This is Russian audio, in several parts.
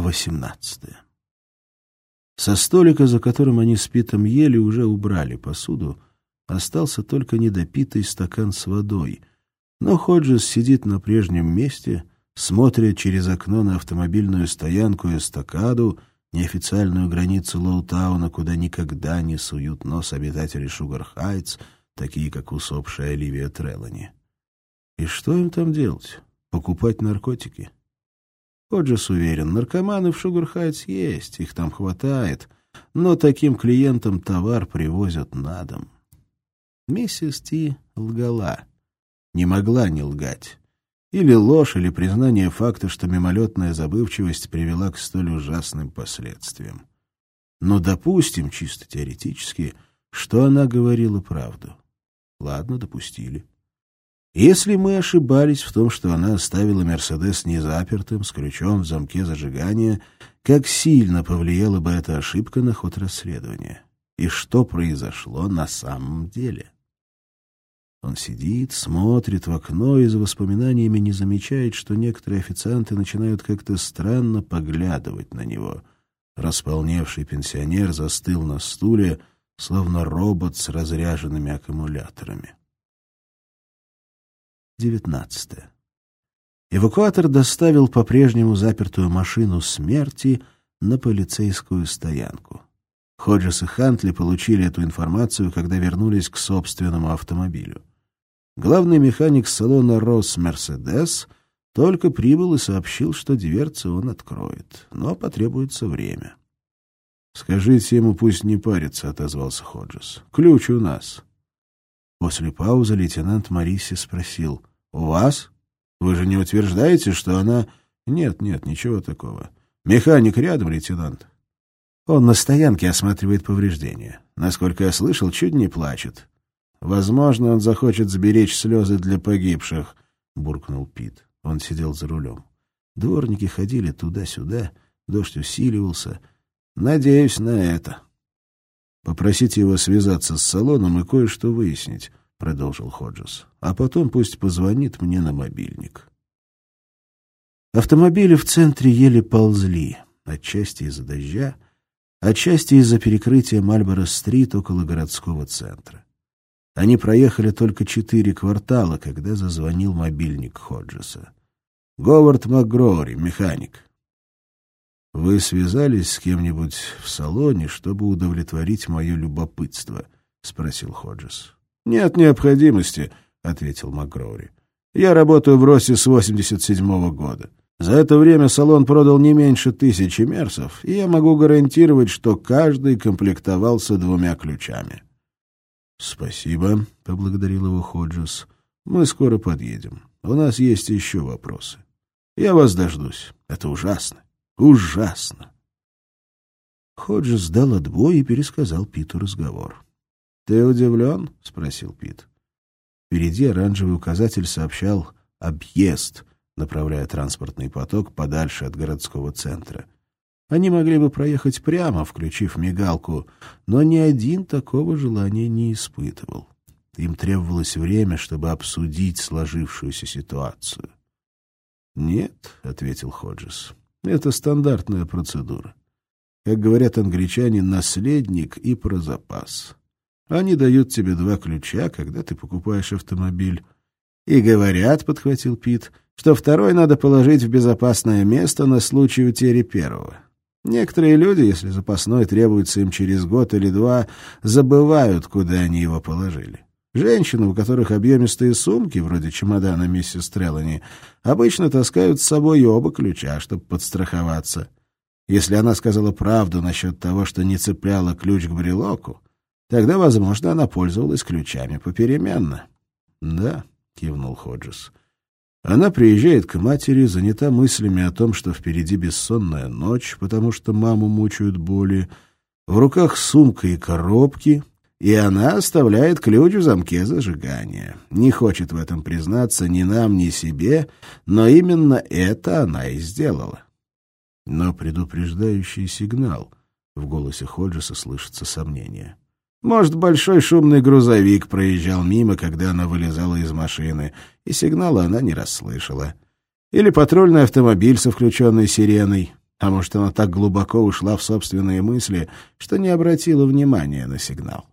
Восемнадцатое. Со столика, за которым они с Питом ели, уже убрали посуду. Остался только недопитый стакан с водой. Но Ходжес сидит на прежнем месте, смотрит через окно на автомобильную стоянку и эстакаду, неофициальную границу Лоутауна, куда никогда не суют нос обитатели Шугар-Хайтс, такие как усопшая Оливия Треллани. И что им там делать? Покупать наркотики? Ходжес уверен, наркоманы в Шугархайтс есть, их там хватает, но таким клиентам товар привозят на дом. Миссис Ти лгала. Не могла не лгать. Или ложь, или признание факта, что мимолетная забывчивость привела к столь ужасным последствиям. Но допустим, чисто теоретически, что она говорила правду. Ладно, допустили. Если мы ошибались в том, что она оставила «Мерседес» незапертым, с ключом в замке зажигания, как сильно повлияла бы эта ошибка на ход расследования? И что произошло на самом деле? Он сидит, смотрит в окно и за воспоминаниями не замечает, что некоторые официанты начинают как-то странно поглядывать на него. Располневший пенсионер застыл на стуле, словно робот с разряженными аккумуляторами. 19. Эвакуатор доставил по-прежнему запертую машину смерти на полицейскую стоянку. Ходжес и Хантли получили эту информацию, когда вернулись к собственному автомобилю. Главный механик салона «Рос Мерседес» только прибыл и сообщил, что дверцы он откроет, но потребуется время. «Скажите ему, пусть не парится», — отозвался Ходжес. «Ключ у нас». После паузы лейтенант Мариси спросил, «У вас? Вы же не утверждаете, что она...» «Нет, нет, ничего такого. Механик рядом, лейтенант». Он на стоянке осматривает повреждения. Насколько я слышал, чуть не плачет. «Возможно, он захочет сберечь слезы для погибших», — буркнул Пит. Он сидел за рулем. Дворники ходили туда-сюда, дождь усиливался. «Надеюсь на это». Попросите его связаться с салоном и кое-что выяснить. — продолжил Ходжес. — А потом пусть позвонит мне на мобильник. Автомобили в центре еле ползли, отчасти из-за дождя, отчасти из-за перекрытия Мальборо-стрит около городского центра. Они проехали только четыре квартала, когда зазвонил мобильник Ходжеса. «Говард МакГроури, механик». «Вы связались с кем-нибудь в салоне, чтобы удовлетворить мое любопытство?» — спросил Ходжес. «Нет необходимости», — ответил МакГроури. «Я работаю в Росе с 87-го года. За это время салон продал не меньше тысячи мерсов, и я могу гарантировать, что каждый комплектовался двумя ключами». «Спасибо», — поблагодарил его Ходжес. «Мы скоро подъедем. У нас есть еще вопросы. Я вас дождусь. Это ужасно. Ужасно». Ходжес дал отбой и пересказал Питу разговор. «Ты удивлен?» — спросил Пит. Впереди оранжевый указатель сообщал «объезд», направляя транспортный поток подальше от городского центра. Они могли бы проехать прямо, включив мигалку, но ни один такого желания не испытывал. Им требовалось время, чтобы обсудить сложившуюся ситуацию. «Нет», — ответил Ходжес, — «это стандартная процедура. Как говорят англичане, наследник и про запас. Они дают тебе два ключа, когда ты покупаешь автомобиль. И говорят, — подхватил Пит, — что второй надо положить в безопасное место на случай утери первого. Некоторые люди, если запасной требуется им через год или два, забывают, куда они его положили. Женщины, у которых объемистые сумки, вроде чемодана миссис Треллани, обычно таскают с собой оба ключа, чтобы подстраховаться. Если она сказала правду насчет того, что не цепляла ключ к брелоку, Тогда, возможно, она пользовалась ключами попеременно. — Да, — кивнул Ходжес. Она приезжает к матери, занята мыслями о том, что впереди бессонная ночь, потому что маму мучают боли, в руках сумка и коробки, и она оставляет ключ в замке зажигания. Не хочет в этом признаться ни нам, ни себе, но именно это она и сделала. Но предупреждающий сигнал — в голосе Ходжеса слышится сомнение. Может, большой шумный грузовик проезжал мимо, когда она вылезала из машины, и сигнала она не расслышала. Или патрульный автомобиль со включенной сиреной. А может, она так глубоко ушла в собственные мысли, что не обратила внимания на сигнал.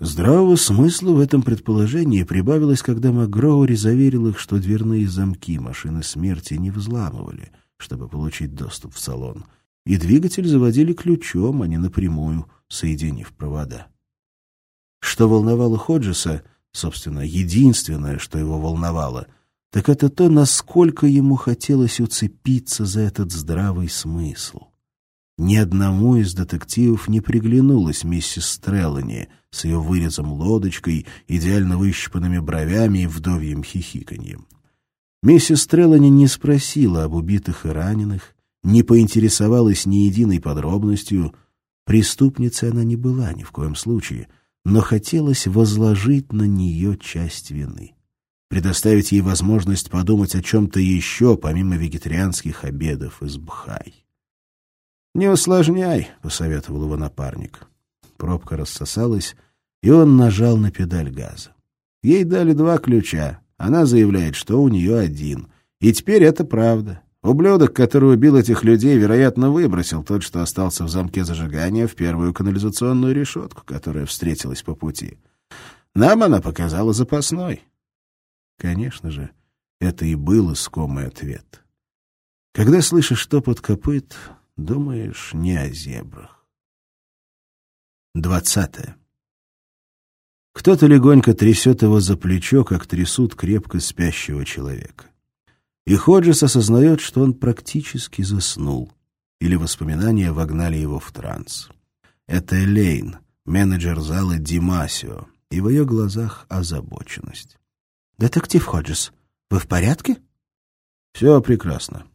Здравого смысла в этом предположении прибавилось, когда МакГроури заверил их, что дверные замки машины смерти не взламывали, чтобы получить доступ в салон, и двигатель заводили ключом, а не напрямую, соединив провода. Что волновало Ходжеса, собственно, единственное, что его волновало, так это то, насколько ему хотелось уцепиться за этот здравый смысл. Ни одному из детективов не приглянулась миссис Стреллани с ее вырезом лодочкой, идеально выщипанными бровями и вдовьем хихиканьем. Миссис Стреллани не спросила об убитых и раненых, не поинтересовалась ни единой подробностью. Преступницей она не была ни в коем случае, но хотелось возложить на нее часть вины предоставить ей возможность подумать о чем-то еще, помимо вегетарианских обедов из Бхай. «Не усложняй», — посоветовал его напарник. Пробка рассосалась, и он нажал на педаль газа. Ей дали два ключа. Она заявляет, что у нее один. И теперь это правда. Ублюдок, который убил этих людей, вероятно, выбросил тот, что остался в замке зажигания, в первую канализационную решетку, которая встретилась по пути. Нам она показала запасной. Конечно же, это и был искомый ответ. Когда слышишь топот копыт, Думаешь не о зебрах. Двадцатое. Кто-то легонько трясет его за плечо, как трясут крепко спящего человека. И Ходжес осознает, что он практически заснул, или воспоминания вогнали его в транс. Это Элейн, менеджер зала Димасио, и в ее глазах озабоченность. «Детектив Ходжес, вы в порядке?» «Все прекрасно.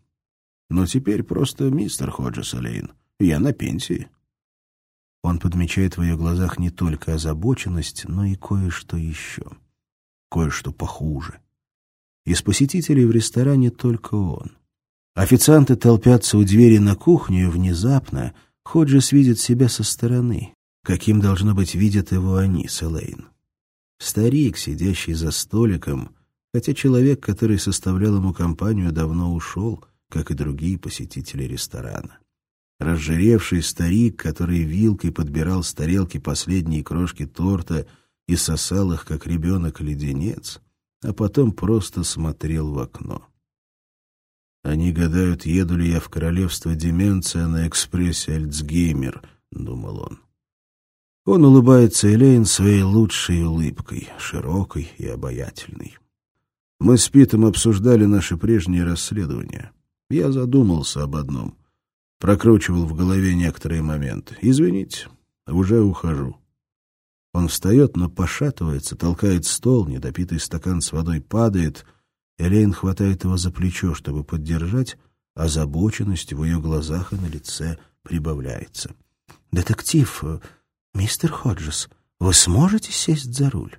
Но теперь просто мистер Ходжес Олейн. Я на пенсии. Он подмечает в ее глазах не только озабоченность, но и кое-что еще. Кое-что похуже. Из посетителей в ресторане только он. Официанты толпятся у двери на кухню, и внезапно Ходжес видит себя со стороны. Каким, должно быть, видят его они с Элейн. Старик, сидящий за столиком, хотя человек, который составлял ему компанию, давно ушел — как и другие посетители ресторана. Разжиревший старик, который вилкой подбирал с тарелки последние крошки торта и сосал их, как ребенок леденец, а потом просто смотрел в окно. «Они гадают, еду ли я в королевство Деменция на экспрессе Альцгеймер», — думал он. Он улыбается Элейн своей лучшей улыбкой, широкой и обаятельной. Мы с Питом обсуждали наши прежние расследования. Я задумался об одном. Прокручивал в голове некоторые моменты. Извините, уже ухожу. Он встает, но пошатывается, толкает стол, недопитый стакан с водой падает. Элейн хватает его за плечо, чтобы поддержать, озабоченность в ее глазах и на лице прибавляется. «Детектив, э, мистер Ходжес, вы сможете сесть за руль?»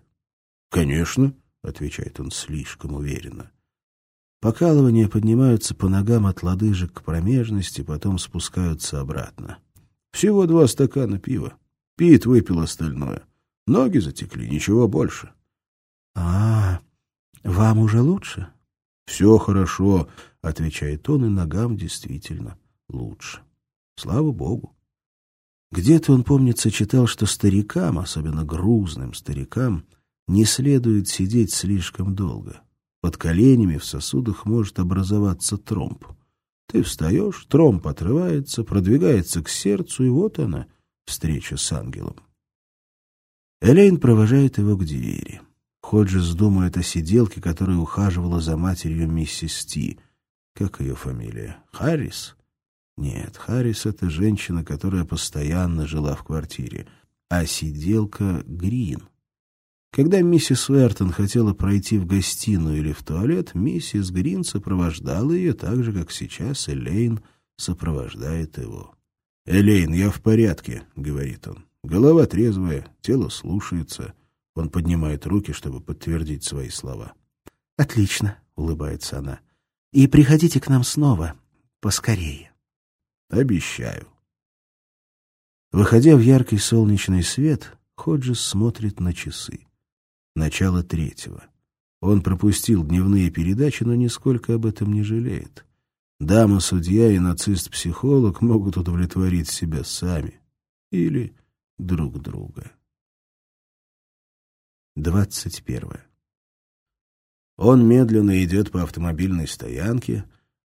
«Конечно», — отвечает он слишком уверенно. Покалывания поднимаются по ногам от лодыжек к промежности, потом спускаются обратно. Всего два стакана пива. Пит выпил остальное. Ноги затекли, ничего больше. — А, вам уже лучше? — Все хорошо, — отвечает он, и ногам действительно лучше. Слава богу. Где-то он, помнится, читал, что старикам, особенно грузным старикам, не следует сидеть слишком долго. — под коленями в сосудах может образоваться тромб. Ты встаешь, тромб отрывается, продвигается к сердцу, и вот она, встреча с ангелом. Элейн провожает его к двери. Ходжес думает о сиделке, которая ухаживала за матерью миссис Ти. Как ее фамилия? Харрис? Нет, Харрис — это женщина, которая постоянно жила в квартире. А сиделка — Грин. Когда миссис Уэртон хотела пройти в гостиную или в туалет, миссис Грин сопровождала ее так же, как сейчас Элейн сопровождает его. «Элейн, я в порядке», — говорит он. «Голова трезвая, тело слушается». Он поднимает руки, чтобы подтвердить свои слова. «Отлично», — улыбается она. «И приходите к нам снова, поскорее». «Обещаю». Выходя в яркий солнечный свет, Ходжес смотрит на часы начало третьего. Он пропустил дневные передачи, но нисколько об этом не жалеет. Дама-судья и нацист-психолог могут удовлетворить себя сами или друг друга. 21. Он медленно идет по автомобильной стоянке,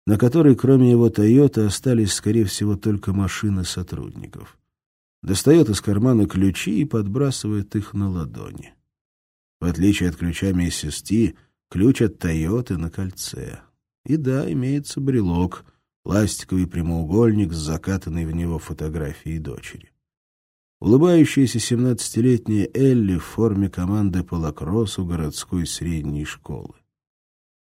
на которой кроме его «Тойоты» остались, скорее всего, только машины сотрудников. Достает из кармана ключи и подбрасывает их на ладони. В отличие от ключа миссис Ти, ключ от «Тойоты» на кольце. И да, имеется брелок, пластиковый прямоугольник с закатанной в него фотографией дочери. Улыбающаяся семнадцатилетняя Элли в форме команды по лакроссу городской средней школы.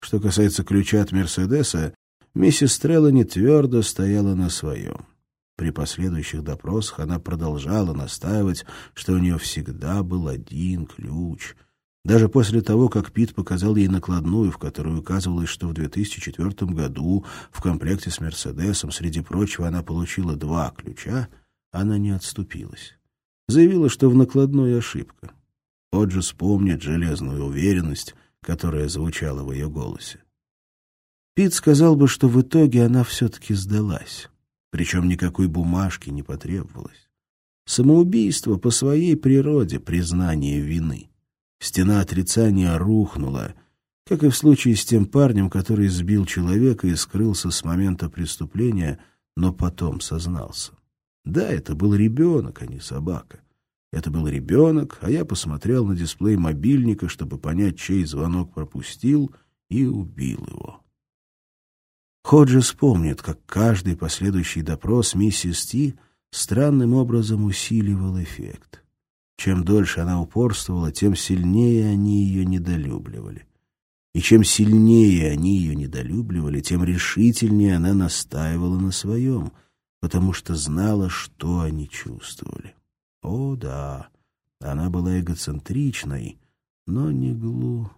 Что касается ключа от «Мерседеса», миссис Треллани твердо стояла на своем. При последующих допросах она продолжала настаивать, что у нее всегда был один ключ. Даже после того, как Пит показал ей накладную, в которой указывалось, что в 2004 году в комплекте с «Мерседесом» среди прочего она получила два ключа, она не отступилась заявила, что в накладной ошибка. Оджис помнит железную уверенность, которая звучала в ее голосе. Пит сказал бы, что в итоге она все-таки сдалась, причем никакой бумажки не потребовалось. Самоубийство по своей природе — признание вины. Стена отрицания рухнула, как и в случае с тем парнем, который сбил человека и скрылся с момента преступления, но потом сознался. Да, это был ребенок, а не собака. Это был ребенок, а я посмотрел на дисплей мобильника, чтобы понять, чей звонок пропустил, и убил его. Ходжес помнит, как каждый последующий допрос миссис Ти странным образом усиливал эффект. Чем дольше она упорствовала, тем сильнее они ее недолюбливали. И чем сильнее они ее недолюбливали, тем решительнее она настаивала на своем — потому что знала, что они чувствовали. О, да, она была эгоцентричной, но не глу.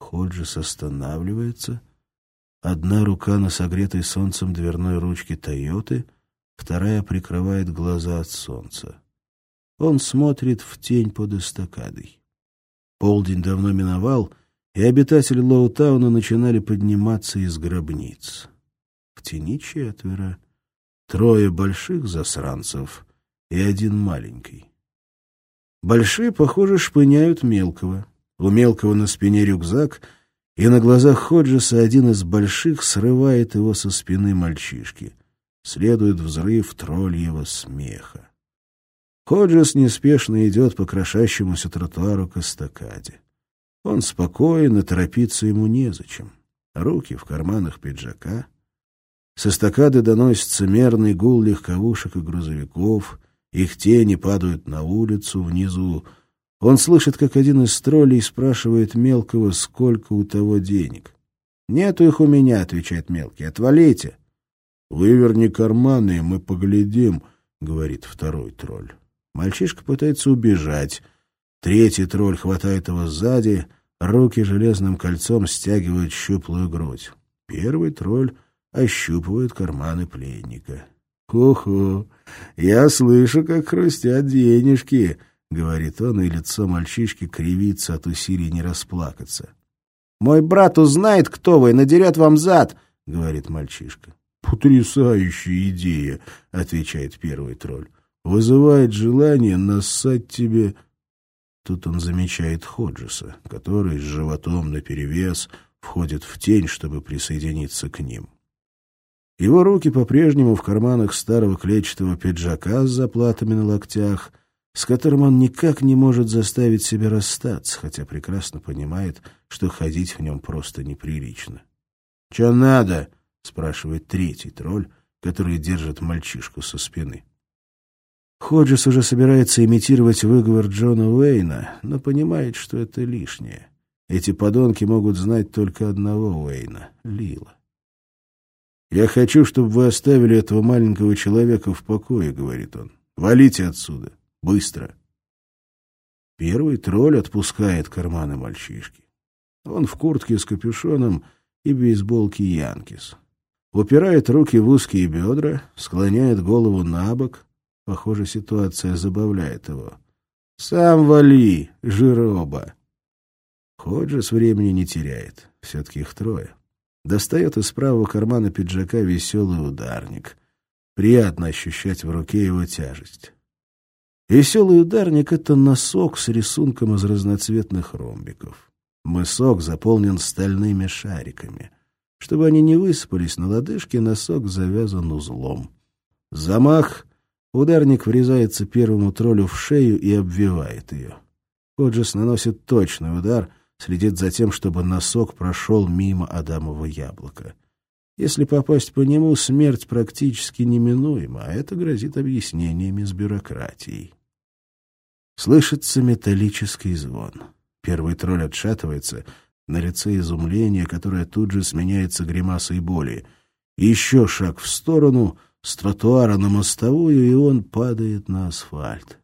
Ходжес останавливается. Одна рука на согретой солнцем дверной ручке «Тойоты», вторая прикрывает глаза от солнца. Он смотрит в тень под эстакадой. Полдень давно миновал, и обитатели Лоутауна начинали подниматься из гробниц тени четверо. Трое больших засранцев и один маленький. Большие, похоже, шпыняют мелкого. У мелкого на спине рюкзак, и на глазах Ходжеса один из больших срывает его со спины мальчишки. Следует взрыв тролльего смеха. Ходжес неспешно идет по крошащемуся тротуару к эстакаде. Он спокоен, и торопиться ему незачем. Руки в карманах пиджака — с эстакады доносится мерный гул легковушек и грузовиков, их тени падают на улицу внизу. Он слышит, как один из троллей спрашивает мелкого, сколько у того денег. «Нету их у меня», — отвечает мелкий, — «отвалите». «Выверни карманы, и мы поглядим», — говорит второй тролль. Мальчишка пытается убежать. Третий тролль хватает его сзади, руки железным кольцом стягивают щуплую грудь. Первый тролль ощупывает карманы пленника. «Хо-хо, я слышу, как хрустят денежки», — говорит он, и лицо мальчишки кривится от усилий не расплакаться. «Мой брат узнает, кто вы, и надерет вам зад», — говорит мальчишка. «Потрясающая идея», — отвечает первый тролль. «Вызывает желание нассать тебе...» Тут он замечает Ходжеса, который с животом наперевес входит в тень, чтобы присоединиться к ним. Его руки по-прежнему в карманах старого клетчатого пиджака с заплатами на локтях, с которым он никак не может заставить себя расстаться, хотя прекрасно понимает, что ходить в нем просто неприлично. — Че надо? — спрашивает третий тролль, который держит мальчишку со спины. Ходжес уже собирается имитировать выговор Джона Уэйна, но понимает, что это лишнее. Эти подонки могут знать только одного Уэйна — Лила. «Я хочу, чтобы вы оставили этого маленького человека в покое», — говорит он. «Валите отсюда. Быстро». Первый тролль отпускает карманы мальчишки. Он в куртке с капюшоном и бейсболке Янкис. Упирает руки в узкие бедра, склоняет голову на бок. Похоже, ситуация забавляет его. «Сам вали, жироба!» Ходжес времени не теряет. Все-таки их трое. Достает из правого кармана пиджака веселый ударник. Приятно ощущать в руке его тяжесть. Веселый ударник — это носок с рисунком из разноцветных ромбиков. Мысок заполнен стальными шариками. Чтобы они не высыпались на лодыжке, носок завязан узлом. Замах — ударник врезается первому троллю в шею и обвивает ее. Ходжес наносит точный удар, следит за тем, чтобы носок прошел мимо Адамова яблока. Если попасть по нему, смерть практически неминуема, а это грозит объяснениями с бюрократией. Слышится металлический звон. Первый тролль отшатывается, на лице изумление, которое тут же сменяется гримасой боли. Еще шаг в сторону, с тротуара на мостовую, и он падает на асфальт.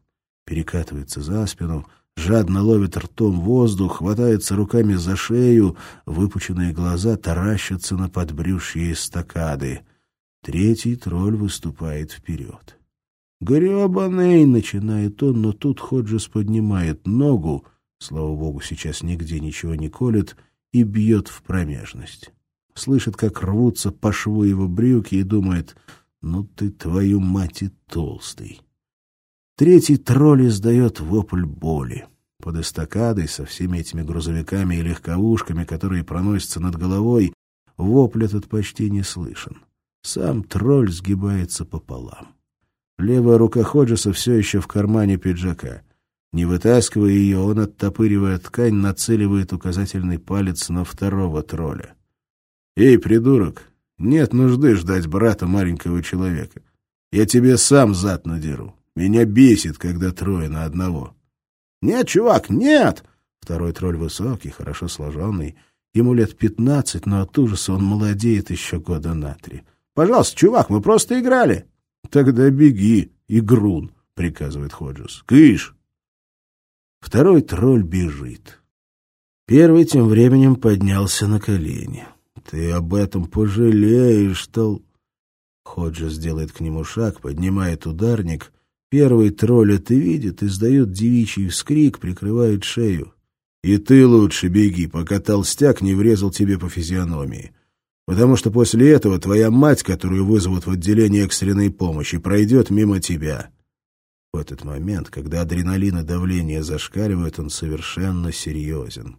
Перекатывается за спину, жадно ловит ртом воздух, хватается руками за шею, выпученные глаза таращатся на подбрюшье эстакады. Третий тролль выступает вперед. «Гребаный!» — начинает он, но тут Ходжес поднимает ногу, слава богу, сейчас нигде ничего не колет, и бьет в промежность. Слышит, как рвутся по шву его брюки и думает, «Ну ты, твою мать, и толстый!» Третий тролль издает вопль боли. Под эстакадой со всеми этими грузовиками и легковушками, которые проносятся над головой, вопль этот почти не слышен. Сам тролль сгибается пополам. Левая рука Ходжеса все еще в кармане пиджака. Не вытаскивая ее, он, оттопыривая ткань, нацеливает указательный палец на второго тролля. «Эй, придурок, нет нужды ждать брата маленького человека. Я тебе сам зад надеру. Меня бесит, когда трое на одного». «Нет, чувак, нет!» Второй тролль высокий, хорошо сложенный. Ему лет пятнадцать, но от ужаса он молодеет еще года на три. «Пожалуйста, чувак, мы просто играли». «Тогда беги, игрун», — приказывает Ходжес. «Кыш!» Второй тролль бежит. Первый тем временем поднялся на колени. «Ты об этом пожалеешь, тол...» Ходжес делает к нему шаг, поднимает ударник. Первый тролль это видит, издает девичий вскрик, прикрывает шею. «И ты лучше беги, пока толстяк не врезал тебе по физиономии потому что после этого твоя мать, которую вызовут в отделение экстренной помощи, пройдет мимо тебя. В этот момент, когда адреналин и давление зашкаливают, он совершенно серьезен.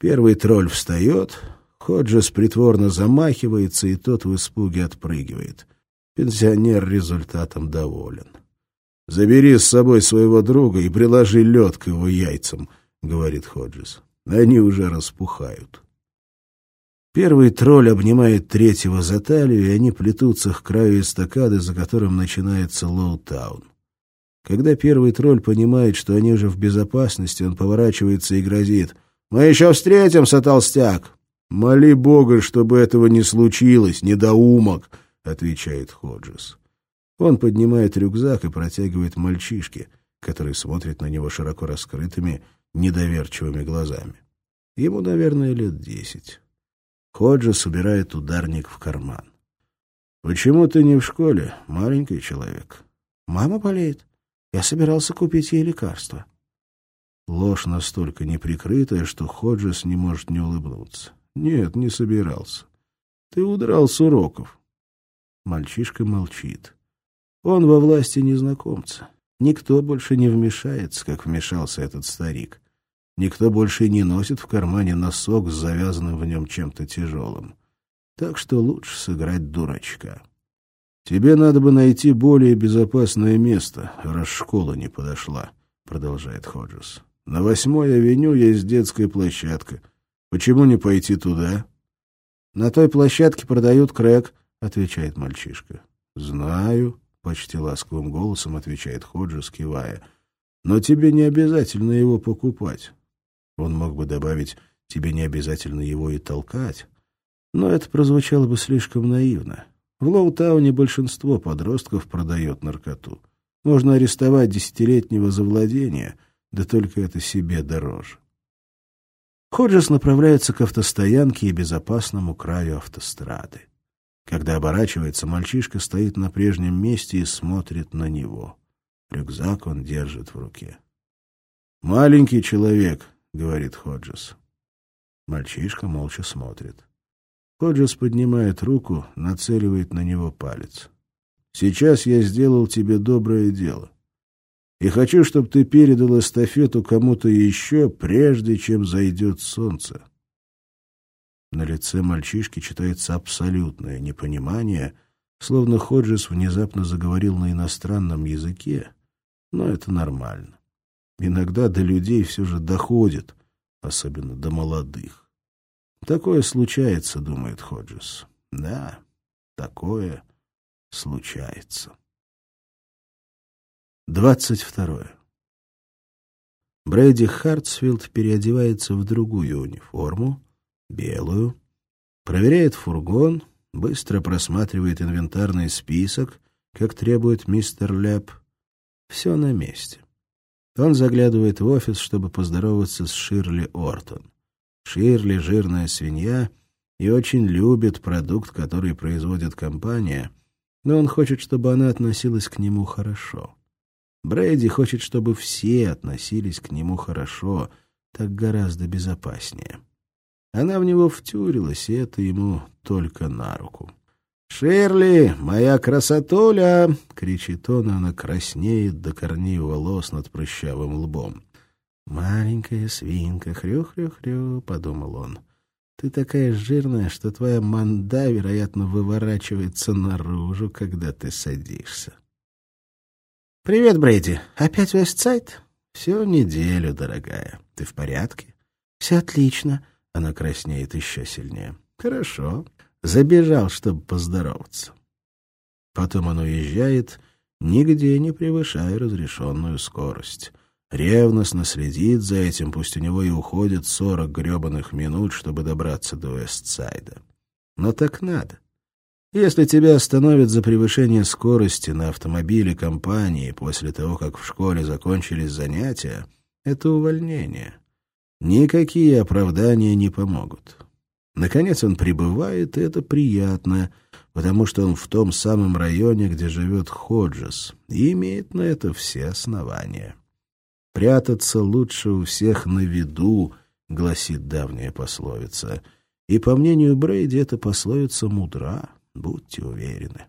Первый тролль встает, Ходжес притворно замахивается, и тот в испуге отпрыгивает. Пенсионер результатом доволен. «Забери с собой своего друга и приложи лед к его яйцам», — говорит Ходжес. «Они уже распухают». Первый тролль обнимает третьего за талию, и они плетутся к краю эстакады, за которым начинается Лоутаун. Когда первый тролль понимает, что они уже в безопасности, он поворачивается и грозит. «Мы еще встретимся, толстяк!» «Моли Бога, чтобы этого не случилось, недоумок!» — отвечает Ходжес. Он поднимает рюкзак и протягивает мальчишке, который смотрит на него широко раскрытыми, недоверчивыми глазами. Ему, наверное, лет десять. Ходжа собирает ударник в карман. «Почему ты не в школе, маленький человек?» «Мама болеет. Я собирался купить ей лекарство». Ложь настолько неприкрытая, что Ходжес не может не улыбнуться. «Нет, не собирался. Ты удрал с уроков». Мальчишка молчит. Он во власти незнакомца. Никто больше не вмешается, как вмешался этот старик. Никто больше не носит в кармане носок с завязанным в нем чем-то тяжелым. Так что лучше сыграть дурачка. «Тебе надо бы найти более безопасное место, раз школа не подошла», — продолжает Ходжес. «На восьмой авеню есть детская площадка. Почему не пойти туда?» «На той площадке продают крэк», — отвечает мальчишка. «Знаю», — почти ласковым голосом отвечает Ходжес, кивая. «Но тебе не обязательно его покупать. Он мог бы добавить «тебе не обязательно его и толкать», но это прозвучало бы слишком наивно. В Лоутауне большинство подростков продает наркоту. Можно арестовать десятилетнего за владение, да только это себе дороже. Ходжес направляется к автостоянке и безопасному краю автострады. Когда оборачивается, мальчишка стоит на прежнем месте и смотрит на него. Рюкзак он держит в руке. «Маленький человек», — говорит Ходжес. Мальчишка молча смотрит. Ходжес поднимает руку, нацеливает на него палец. «Сейчас я сделал тебе доброе дело. И хочу, чтобы ты передал эстафету кому-то еще, прежде чем зайдет солнце». На лице мальчишки читается абсолютное непонимание, словно Ходжес внезапно заговорил на иностранном языке, но это нормально. Иногда до людей все же доходит, особенно до молодых. Такое случается, думает Ходжес. Да, такое случается. Двадцать второе. Брэди Хартсфилд переодевается в другую униформу, белую, проверяет фургон, быстро просматривает инвентарный список, как требует мистер Леп. Все на месте. Он заглядывает в офис, чтобы поздороваться с Ширли Ортон. Ширли — жирная свинья и очень любит продукт, который производит компания, но он хочет, чтобы она относилась к нему хорошо. Брейди хочет, чтобы все относились к нему хорошо, так гораздо безопаснее. Она в него втюрилась, и это ему только на руку. «Ширли, моя красотуля!» — кричит он, и она краснеет до корней волос над прыщавым лбом. «Маленькая свинка, хрю-хрю-хрю», — подумал он. «Ты такая жирная, что твоя манда, вероятно, выворачивается наружу, когда ты садишься». «Привет, Брейди. Опять Вестсайд?» «Всю неделю, дорогая. Ты в порядке?» «Все отлично». Она краснеет еще сильнее. «Хорошо. Забежал, чтобы поздороваться. Потом он уезжает, нигде не превышая разрешенную скорость. Ревностно следит за этим, пусть у него и уходит сорок гребаных минут, чтобы добраться до Вестсайда. Но так надо. Если тебя остановят за превышение скорости на автомобиле компании после того, как в школе закончились занятия, это увольнение. Никакие оправдания не помогут. Наконец он прибывает, и это приятно, потому что он в том самом районе, где живет Ходжес, и имеет на это все основания. «Прятаться лучше у всех на виду», — гласит давняя пословица. И, по мнению Брейди, эта пословица мудра, будьте уверены.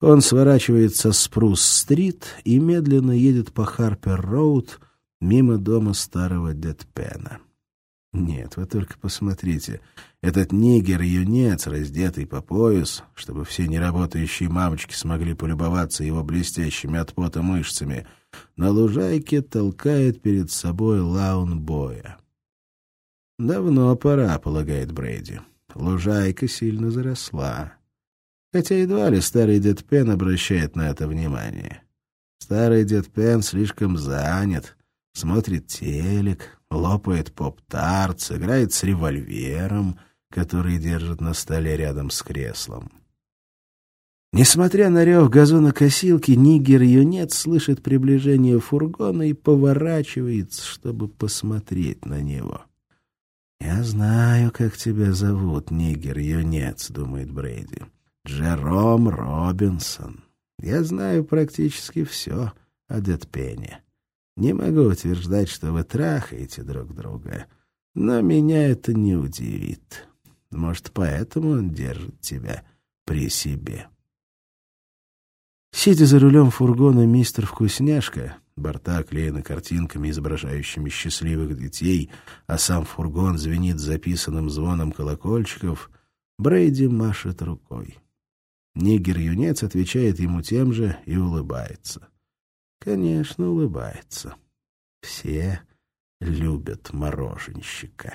Он сворачивает со Спрус-стрит и медленно едет по Харпер-роуд мимо дома старого Детпена. Нет, вы только посмотрите. Этот нигер-юнец, раздетый по пояс, чтобы все неработающие мамочки смогли полюбоваться его блестящими от пота мышцами, на лужайке толкает перед собой лаун-боя. Давно пора, полагает Брейди. Лужайка сильно заросла. Хотя едва ли старый дед Пен обращает на это внимание. Старый дед Пен слишком занят, смотрит телек, лопает поп-тартс, играет с револьвером, который держит на столе рядом с креслом. Несмотря на рев газонокосилки, нигер-юнец слышит приближение фургона и поворачивается, чтобы посмотреть на него. «Я знаю, как тебя зовут, нигер-юнец», — думает Брейди. «Джером Робинсон. Я знаю практически все о Дедпене. Не могу утверждать, что вы трахаете друг друга, но меня это не удивит. Может, поэтому он держит тебя при себе. Сидя за рулем фургона мистер Вкусняшка, борта оклеены картинками, изображающими счастливых детей, а сам фургон звенит записанным звоном колокольчиков, Брейди машет рукой. Нигер-юнец отвечает ему тем же и улыбается. Конечно, улыбается. Все любят мороженщика.